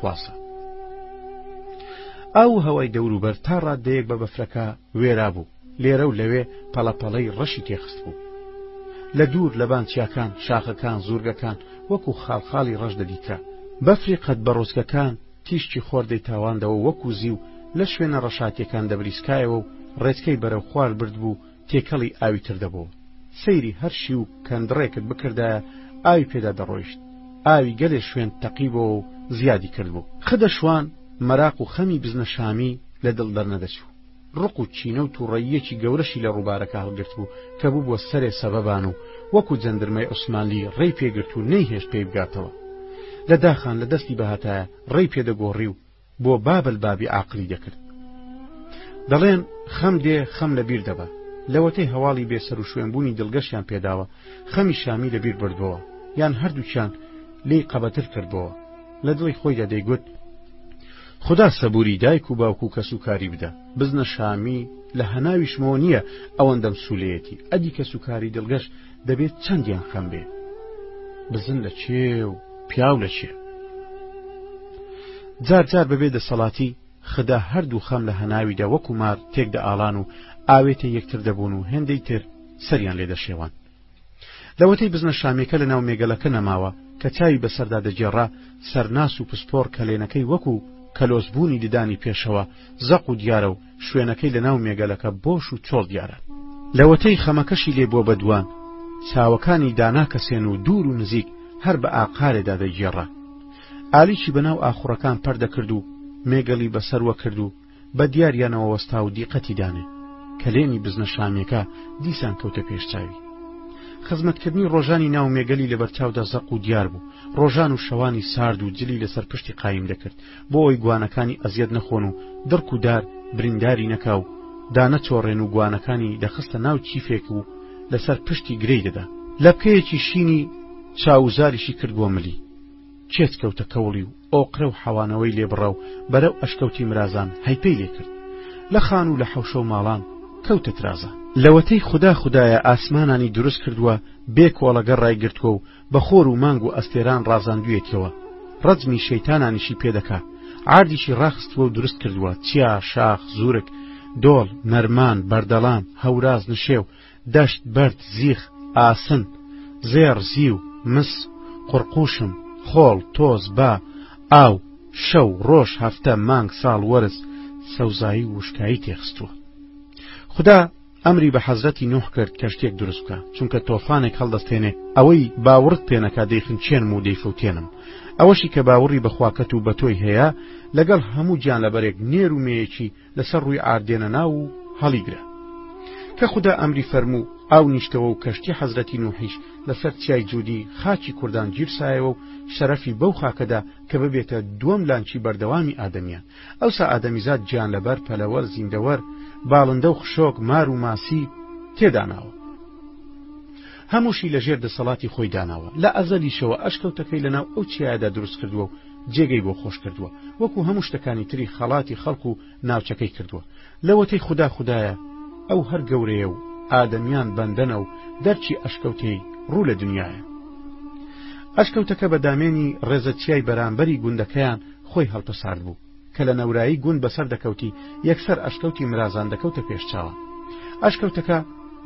کواسە ئاو و هەوای دەوروبەر تا ڕاددەیەک بە بەفرەکە وێرا بوو لێرە و لەوێ پەڵەپەڵەی ڕەشی تێخست بوو لە دوور لە بانچیاکان شاخەکان زورگەکان وەکو خاڵخاڵی ڕەش دەدیترا بەفری قەت بەڕۆزکەکان تیشکی خۆردەی تاواندەوە وەکو زیو لە شوێنە ڕەشاتیەکان دەبریسکایەوە و ڕێچکەی بەرەو خوار برد بوو تێکەڵی ئاوی تر دەبوو سەیری هەر شی و کەندڕێکت بکردایە ئاوی پێدا دەڕۆیشت ئاوی گەلێ شوێن تەقی بۆ و زیادی کرد بوو خدە شوان مەراق و خەمی بزنە شامی لە دڵ دەرنەدەچوو ڕق و چینە و تووڕەییەکی گەورەشی لە ڕووبارەکە هەڵگرت بوو کە بوو بۆ سەرێ سەبەبان و وەکو جەندرمەی عوسمانلی ڕێی پێگرت و نەیهێشت پێی بگاتەوە لە داخان لە دەستی بهاتایە ڕێی پێدەگۆڕی و بۆ بابل بابی عاقلی دەکرد دەڵێن خەم دێ خەم لە بیر دەبە لەوەتەی هەواڵی بێسەر و شوێنبوونی دڵگەشیان پێداوە خەمی شامی لە بیر بردەوە یان هەردووچان لی قەبەتر کردەوە لە دڵی خۆیدا دەیگوت خدا سەبووری دایک و باوک و کەس و کاری بدە بزنە شامی لە هەناویشمەوە نییە ئەوەندەم سولەتی ئەدی کەس و کاری دڵگەش دەبێت چەندیان خەم بێ بزن لە چێ و پیاو لە چێ جار جار بەبێ دەسەڵاتی خدا هەردوو خەم لە هەناویدا وەکو مار تێک دە ئالان و ئاوێتە یەکتر دەبوون و هێندەی تر سەریان لێ دەشێوان لەوەتەی بزنە شامەکە لە ناو مێگەلەکە نەماوە کە چاوی بەسەردا دەجێڕا سەرناس و پسپۆڕ کەلێنەکەی وەکو کەلۆسبوونی ددانی پێشەوە زەق و دیارە و شوێنەکەی لە ناو مێگەلەکە بۆش و چۆڵ دیارە. لەوەتەی خەمەکەشی لێ بووە بەدووان، چاوەکانی داناکەسێن و دوور و نزیک هەر بە ئاقارێدا دەیگێڕا. ئالیکی بە ناو ئاخوڕەکان پەر دەکرد و مێگەلی بە سەروە کرد و بە دیاریانەوە وەستا و دیقەتی دانێ. کەلێنی بزنە شامییەکە دیسان کەوتە پێش چاوی. خزمەتکردنی ڕۆژانی ناو مێگەلی لەبەرچاودا زەق و دیار بوو. ڕۆژان و شەوانی سارد و جلی لەسەر پشتی قایم دەکرد. بۆ ئەوەی گوانەکانی ئەزیەت نەخۆن و دڕک و دار برینداری نەکا و دانەچۆڕێن و گوانەکانی دەخستە ناو کیفێک و لەسەر پشتی گرێی دەدا لەپکەیەکی شینی چاوزاریشی کرد بۆ ملی کێت کەوتە کەوڵی و ئۆقرە و حەوانەوەی لێبڕا و بەرەو ئەشکەوتی مرازان هەیپەی لێکرد لە خان و لە حەوشە و ماڵان کەوتە ترازە لەوەتەی خودا خودایە ئاسمانانی دروست کردووە بێ کۆڵەگە ڕایگرتووە و بە خۆر و مانگ و ئەستێران ڕازاندوویەتیەوە، ڕەجمی شەیتانانیشی پێ دەکا، عاردیشی ڕاخستووە و دروست کردووە، چیا، شاخ، زورگ، دۆڵ، نەرمان، بەردەڵان، هەوراز، نشێو، دەشت، بەرد، زیخ، ئاسن، زێڕ، زیو، مس، قوڕقوشم، خۆڵ، تۆز، با، ئاو، شەو، ڕۆژ، هەفتە، مانگ، ساڵ، وەرز، سەوزایی و وشکایی تێ خستووە. خودا. ئەمری بە حەزرەتی نوح کرد کەشتیەک دروست بکە چونکە تۆفانێک هەڵدەستێنێ ئەوەی باوڕت پێنەکا دەیخنچێنم و دەیفوتێنم ئەوەشی کە باوڕی بەخواکەت و بە تۆی هەیە لەگەڵ هەموو گیانلەبەرێک نێر و مێیەکی لەسەر ڕووی ئاردێنە ناو و هەڵیگرە کە خوددا ئەمری فەرموو ئاو نیشتەوە و کەشتی حەزرەتی نوحیش لەسەر چیای جودی خاچی کوردان گیرسایەوە و شەرەفی بەو خاکەدا کە ببێتە دووەم لانچی بەردەوامی ئادەمیان ئەوسا ئادەمیزاد گیانلەبەر، پەلەوەر، زیندەوەر، باڵندە و خشۆک، مار و ماسی تێداناوە. هەمووشی لە ژێر دەسەڵاتی خۆی داناوە، لە ئەزەلیشەوە ئەشکەوتەکەی لەناو ئەو چیایەدا دروست کردووە و جێگەی بۆ خۆش کردووە، وەکو هەموو شتەکانی تری خەڵاتی خەڵک و ناوچەکەی کردووە، لەوەتەی خودا خودایە ئەو هەر گەورەیە و ئادەمیان بەندەنە و دەرچی ئەشکەوتەی ڕوو لە دنیایە. ئەشکەوتەکە بە دامێنی ڕێزە چیای بەرانبەری گوندەکەیان خۆی هەڵپەساردبوو کە لە نەورایی گوند بەسەر دەکەوتی یەکسەر ئەشکەوتی مرازان دەکەوتە پێش چاوان. ئەشکەوتەکە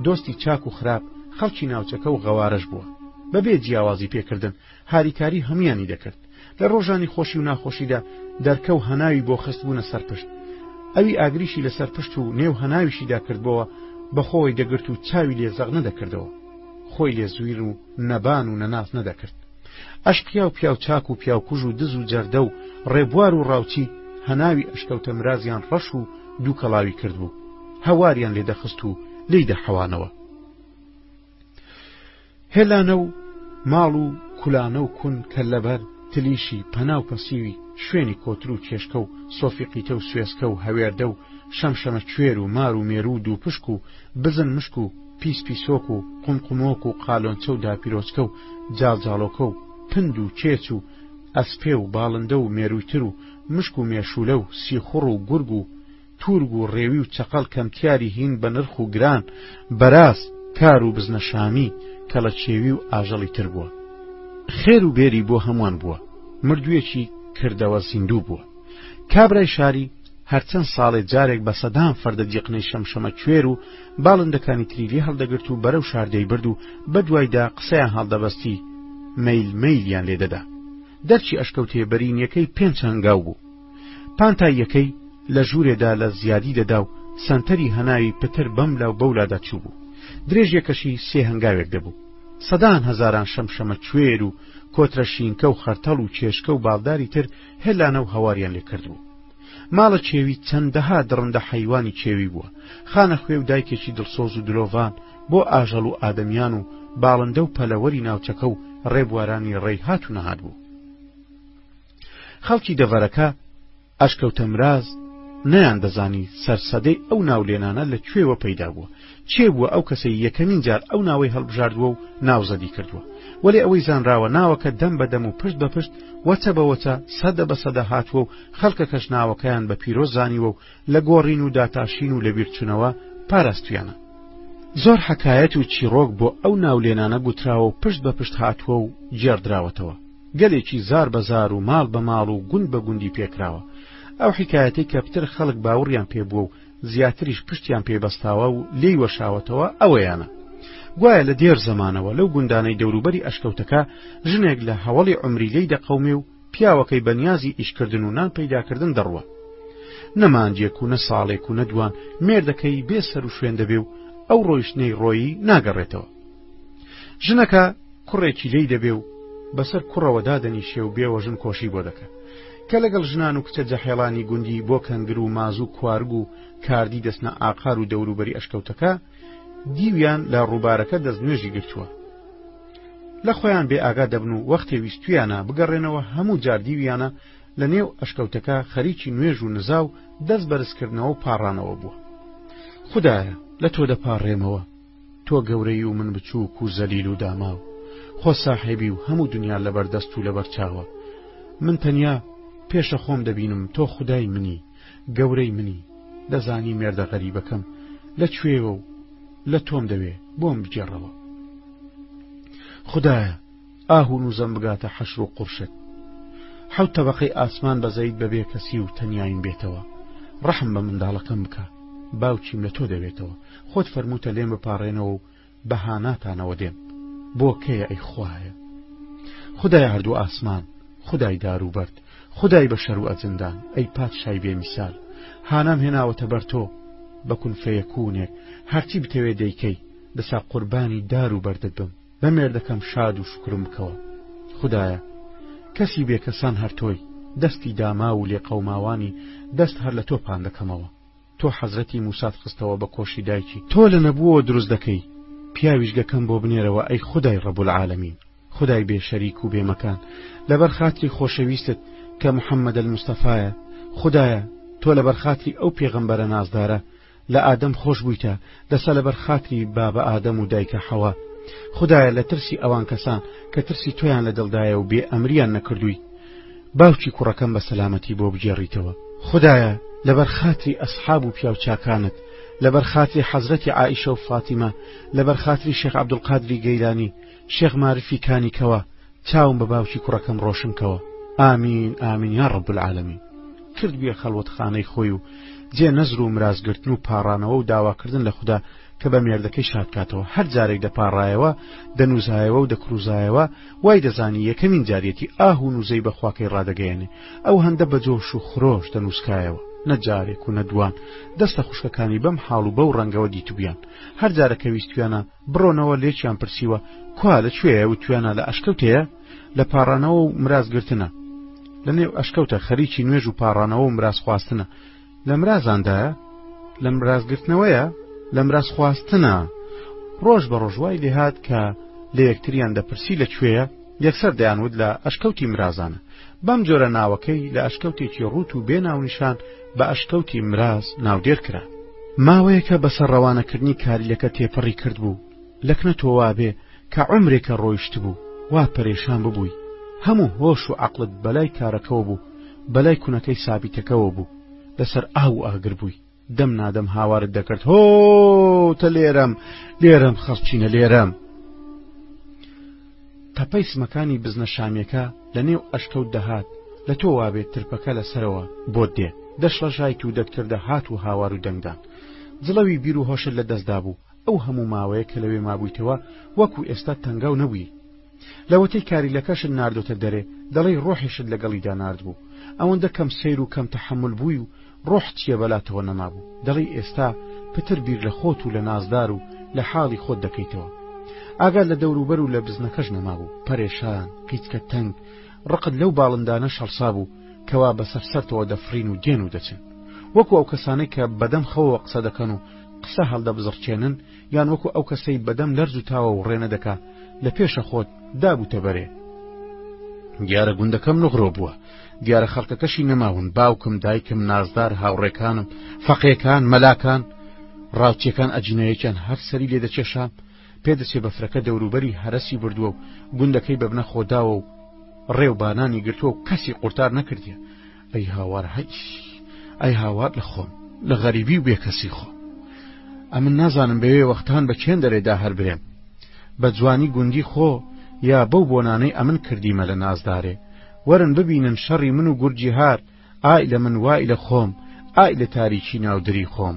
دۆستی چاک و خراپ، خەڵکی ناوچەکە و غەوارەش بووە. بە بێ جیاوازی پێکردن هاریکاری هەموویانی دەکرد. لە ڕۆژانی خۆشی و ناخۆشیدا دەرکە و هەناوی بۆ خستبوونە سەر پشت. ئەوی ئاگریشی لەسەر پشت و نێو هەناویشیدا کردبۆوە بە خۆوەی دەگرت و چاوی لێ زەق نەدەکردەوە. خۆی لێ زویر و. نەبان و نەناس نەدەکرد ئەشقیا و پیاو چاک و پیاوکوژ و دز و جەردە و ڕێبوار و ڕاوچی هەناوی ئەشکەوتە مرازیان ڕەش و دوو کەڵاوی کردبوو هەواریان لێ دەخست و لی دەحەوانەوە هێلانە و ماڵ و کولانە و کون کە لەبەر تلیشی پەناو پەسیوی شوێنی کۆتر و چێشکە و سۆفیقیتە و سوێسکە و هەوێردە و شەمشەمە کوێر و مار و مێرو و دووپشک و بزن مشک و پیس پیسۆک و قون قونۆک و قالۆنچە و داپیرۆچکە و جاڵجاڵۆکە و پند و چێچ و ئەسپێ و باڵندە و مێرووی تر و مشک و مێشوولە و سیخوڕ و گورگ و تورگ و ڕێوی و چەقەڵ کەمتیاری هین بە نرخ و گران بەراز کار و بزنە شامی کەڵەکێوی و ئاژەڵی تر بووە خێر و بێری بۆ هەمووان بووە مردوویەکی کردەوە زیندوو بووە کابرای شاری هەرچەند ساڵێ جارێک بە سەدان فەردە جیقنەی شەمشەمە کوێر و باڵندەکانی تری لێ هەڵدەگرت و بەرەو شار دەیبرد و بەدوایدا قسەیان هەڵدەبەستی مەیل مەیلیان لێدەدا دەرچی ئەشکەوتێ بەرینیەکەی پێنج هەنگاو بوو پانتاییەکەی لە ژوورێدا لە زیادی دەدا و سەنتەری هەناوی پتر بەم لاو بەولادا چوو بوو درێژیەکەشی سێ هەنگاوێک دەبوو سەدان هەزاران شەمشەمە کوێر و کۆترە شینکە و خەرتەڵ و چێشکە و باڵداری تر هێلانە و هەواریان لێ کردبوو ماڵە کێوی چەندەها دڕندە حەیوانی کێوی بووە خانە خوێ و دایکێکی دڵسۆز و دلۆڤان بۆ ئاژەڵ و ئادەمیان و باڵندە و پەلەوەری ناوچەکە و ڕێبوارانی ڕێی هات و نەهات بوو خەڵکی دەڤەرەکە ئەشکەوتە مراز نەیان دەزانی سەرسەدەی ئەو ناولێنانە لە کوێوە پەیدا بووە کێ بووە ئەو کەسەی یەکەمین جار ئەو ناوەی هەڵبژاردووە و ناوزەدی کردووە، وەلێ ئەوەی زانراوە ناوەکە دەم بە دەم و پشت بە پشت، وەچە بە وەچە، سەدە بە سەدە هاتووە و خەڵکەکەش ناوەکەیان بە پیرۆز زانیوە و لە گۆڕین و داتاشین و لەبیرچونەوە پاراستویانە. زۆر حەکایەت و چیڕۆک بۆ ئەو ناولێنانە گوتراوە و پشت بە پشت هاتووە و گێڕدراوەتەوە. گەلێکی زار بە زار و ماڵ بە ماڵ و گوند بە گوندی پێکراوە. ئەو حیکایەتەی کە پتر خەڵک باوڕیان پێ بووە و زیاتریش پشتیان پێی بەستاوە و لێی وەشاوەتەوە ئەوەیانە گوایە لە دێر زەمانەوە لەو گوندانەی دەوروبەری ئەشکەوتەکە ژنێک لە هەوڵی عمری لی دەقەومێ و پیاوەکەی بەنیازی ئیشکردن و نان پەیداکردن دەڕوە نەمانجێک و نە ساڵێک و نەدوان مێردەکەی بێ سەر و شوێن دەبێ و ئەو ڕۆیشتنەی ڕۆیی ناگەڕێتەوە ژنەکە کوڕێکی لی دەبێ و بەسەر کوڕەوە دادەنیشێ و بێوەژن کۆشی بۆ دەکە کە لەگەڵ ژنان و کچە جەحێڵانی گوندی بۆ کەنگر و مازوو کوارگ و کاردی دەستنە ئاقار و دەوروبەری ئەشکەوتەکە دیویان لە ڕووبارەکە دەست نوێژی گرتووە لە خۆیان بێ ئاگا دەبن و وەختێ ویستویانە بگەڕێنەوە هەموو جاردیویانە لە نێو ئەشکەوتەکە خەریکی نوێژ و نزا و دەست بەرزکردنەوە و پاڕانەوە بووە خدایە لە تۆ دەپاڕێمەوە تۆ گەورەی و من بچووک و زەلیل و داماو، خۆ ساحێبی و هەموو دنیا لەبەر دەست و لەبەر چاوە، من تەنیا پێشە خۆم دەبینم تۆ خودای منی، گەورەی منی، دەزانی مێردە غەریبەکەم لە کوێیە و لە تۆم دەوێ، بۆم بگێڕەوە. خودایە! ئاه و نوزەم بگاتە حەشر و قوڕشت حەوت تەبەقەی ئاسمان بەزەیت بە بێ کەسی و تەنیایم بێتەوە ڕەحم بە منداڵەکەم بکە باوکیم لە تۆ دەوێتەوە خۆت فەرمووتە لێم بپاڕێنەوە و بە هاناتانەوە دێم بۆ کەیە ئەی خوایە خدای هەردوو ئاسمان خدای دار و بەرد خدای بە شەر و ئەجندان ئەی پادشای بێ میسال هانام هێناوەتە بەر تۆ بەکون فەیەکوونێک هەرچی بتەوێ دەیکەی دەسا قوربانی دار و بەردت بم بە مێردەکەم شاد و شوکرم بکەوە خودایە کەسی بێ کەسان هەر تۆی دەستی داماو و لێقەوماوانی دەست هەر لە تۆ پان دەکەمەوە تۆ حەزرەتی موسات خستەوە بە کۆشی دایکی تۆ لە نەبووەوە دروست دەکەی پیاویشگەکەم بۆ بنێرەوە ئەی خدای ڕەبول عالەمین خدای بێ شەریک و بێمەکان لەبەر خاتری خۆشەویستت کە محەممەدە مستەفاایە خدایە تۆ لەبەر خاتری ئەو پێغەمبەرە نازدارە لە ئادەم خۆش بوویتە دەسە لەبەر خاتری بابە ئادەم و دایکە حەوا خودایە لە ترسی ئەوان کەسان کە ترسی تۆیان لە دڵدایە و بێ ئەمریان نەکردووی باوکی کوڕەکەم بە سەلامەتی بۆ بگێڕیتەوە خدایە لەبەر خاتری ئەسحاب و پیاوچاکانت لەبەر خاتری حەزرەتی عائیشە و فاتیمە لەبەر خاتری شێخ عەبدولقادری گەیلانی شێخ مارفی کانی کەوە چاوم بە باوکی کوڕەکەم ڕۆشن کەوە ئامین ئامین یا ڕب العالمین کردبیە خەڵوەتخانەی خۆی و جێ نەزر و مرازگرتن و پاڕانەوە و داواکردن لە خوددا کە بە مێردەکەی شادکاتەوە هەر جارێک دەپاڕایەوە دەنووزایەوە و دەکروزایەوە وای دەزانی یەکەمین جارەتی ئاه و نووزەی بەخواکەی ڕادەگەیەنێ ئەو هەندە بە جۆش و خرۆش دەنووسکایەوە نەجارێک و نەدوان دەستە خوشکەکانی بەم حاڵ و بەو ڕەنگەوە دیتبیان هەر جارەکە ویستویانە بڕۆنەوە لێکیان پرسیوە کوا لە کوێیە وتویانە لە ئەشکەوتەیە لە پاڕانەوە و مراز گرتنە لە نێو ئەشکەوتە خەریکی نوێژ و پاڕانەوە و مراز خواستنە لە مرازاندایە لە مرازگرتنەوەیە لە مراز خواستنە ڕۆژ بە ڕۆژوای لێهات کە لە یەکتریان دەپرسی لە کوێیە یەکسەر دەیانوت لە ئەشکەوتی مرازانە. بەم جۆرە ناوەکەی لە ئەشکەوتێکی ڕووت و بێ ناونیشان بە ئەشکەوتی مراز ناودێر کرا. ماوەیەکە بەسەر ڕەوانەکردنی کاریلەکە تێپەڕی کردبوو، لەکنە تۆ وابێ کە عومرێکە ڕۆیشتبوو، وا پەرێشان ببووی، هەموو هۆش و عەقڵت بەلای کارەکەوە بوو، بەلای کونەکەی سابیتەکەوە بوو، لەسەر ئاو و ئاگر بووی. دەم نادەم هاوارت دەکرد هۆ تە لێرەم لێرەم خەڵچینە لێرەم تەپەی سمەکانی بزنە شامیەکە لە نێو ئەشکەوت دەهات لە تۆ وابێت ترپەکە لەسەرەوە بۆ دێ دەشڵە ژایت و دەتکردە هات و هاوار و دەنگدان جڵەوی بیر و هۆشت لە دەستدا بوو ئەو هەموو ماوەیە کە لەوێ مابوویتەوە وەکو ئێستا تەنگاو نەبووی لەوەتەی کاریلەکەشت ناردۆتە دەرێ دەڵێی ڕۆحیشت لەگەڵیدا ناردبوو ئەوەندە کەم سەیر و کەم تەحەمول بووی و ڕۆحت چیە بەلاتەوە نەمابوو دەڵێی ئێستا پتر بیر لە خۆت و لە نازدار و لە حاڵی خۆت دەکەیتەوە ئاگات لە دەوروبەر و لە بزنەکەش نەمابوو پەرێشان قیچکەت تەنگ ڕقت لەو باڵندانەش هەڵسابوو کەوا بەسەر سەرتەوە دەفڕین و دێن و دەچن وەکو ئەو کەسانەی کە بەدەم خەوەوە قسە دەکەن و قسە هەڵدەبزڕچێنن یان وەکو ئەو کەسەی بەدەم لەرز و تاوە و ڕێنە دەکا لە پێشە خۆت داب و تەبەرێ دیارە گوندەکەم نغرۆ بووە دیارە خەڵکەکەشی نەماون باوکم دایکم نازدار هاوڕێکانم فەقێکان مەلاکان ڕاوچیەکان ئەجینەیەکیان هەر سەری لێ دەچێشام پێدەچێ بەفرەکە دەوروبەری هەرسی بردووە و گوندەکەی بەبنە خۆداوە و ڕێوبانانی گرتووە و کەسی قورتار نەکردیە ئەی هاوار هەیش ئەی هاوار لە خۆم لە غەریبی و بێکەسی خۆ ئەمن نازانم بەوێ وەختان بە چێن دەرێدا هەر برێم بە جوانی گوندی خۆ یا بەو بۆنانەی ئەمن کردیمە لە نازدارێ وەرن ببینن شەڕی من و گورجی هار ئای لە من وای لە خۆم ئای لە تاریکی ناودری خۆم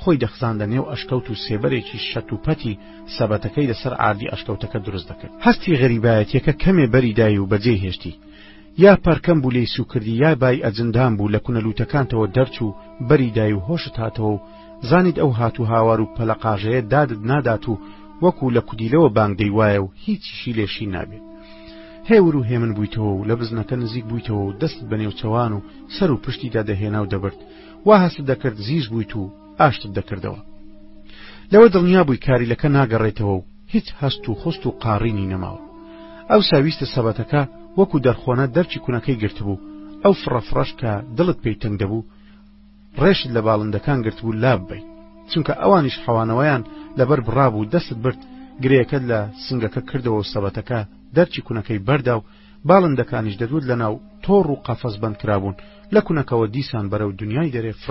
خۆی دەخزاندە نێو ئەشکەوت و سێبەرێکی شەت و پەتی سەبەتەکەی لەسەر عاردی ئەشکەوتەکە دروست دەکرد. هەستی غەریبایەتیەکە کەمێ بەری دای و بەجێی هێشتی. یا پەرکەم بوو لێی سووکردی یا بای ئەجندان بوو لە کونە لووتەکانتەوە دەرچوو بەری دای و هۆشت هاتەوە و زانیت ئەو هات و هاوار و پەلەقاژەیە دادت نادات و وەکوو لە کودیلەوە بانگ دەیوایە و هیچیشی لێ شین نابێ. هێور و هێمن بوویتەوە و لە بزنەکە نزیک بوویتەوە و دەستت بە نێوچەوان و سەر و پشتیدا دەهێنا و دەبرد وا هەستت دەکرد زیز بوویت و ئاشتت دەکردەوە لەوە دڵنیا بووی کاریلەکە ناگەڕێتەوە و هیچ هەست و خست و قاڕینی نەماوە ئەو ساویستە سەبەتەکە وەکو دەرخۆنە دەرچی کونەکەی گرتبوو ئەو فڕەفڕەش کە دڵت پێی تەنگ دەبوو ڕێشت لە باڵندەکان گرتبوو لاب بی چونکە ئەوانیش حەوانەوەیان لەبەر بڕابوو دەست برد گرێەکەت لە سنگەکە کردەوە سەبەتەکە دەرچی کونەکەی بەردا و باڵندەکانیش دەدوت لەناو تۆڕ و قەفەس بەندکرابوون لە کونەکەوە دیسان بەرەو دنیای دەرێ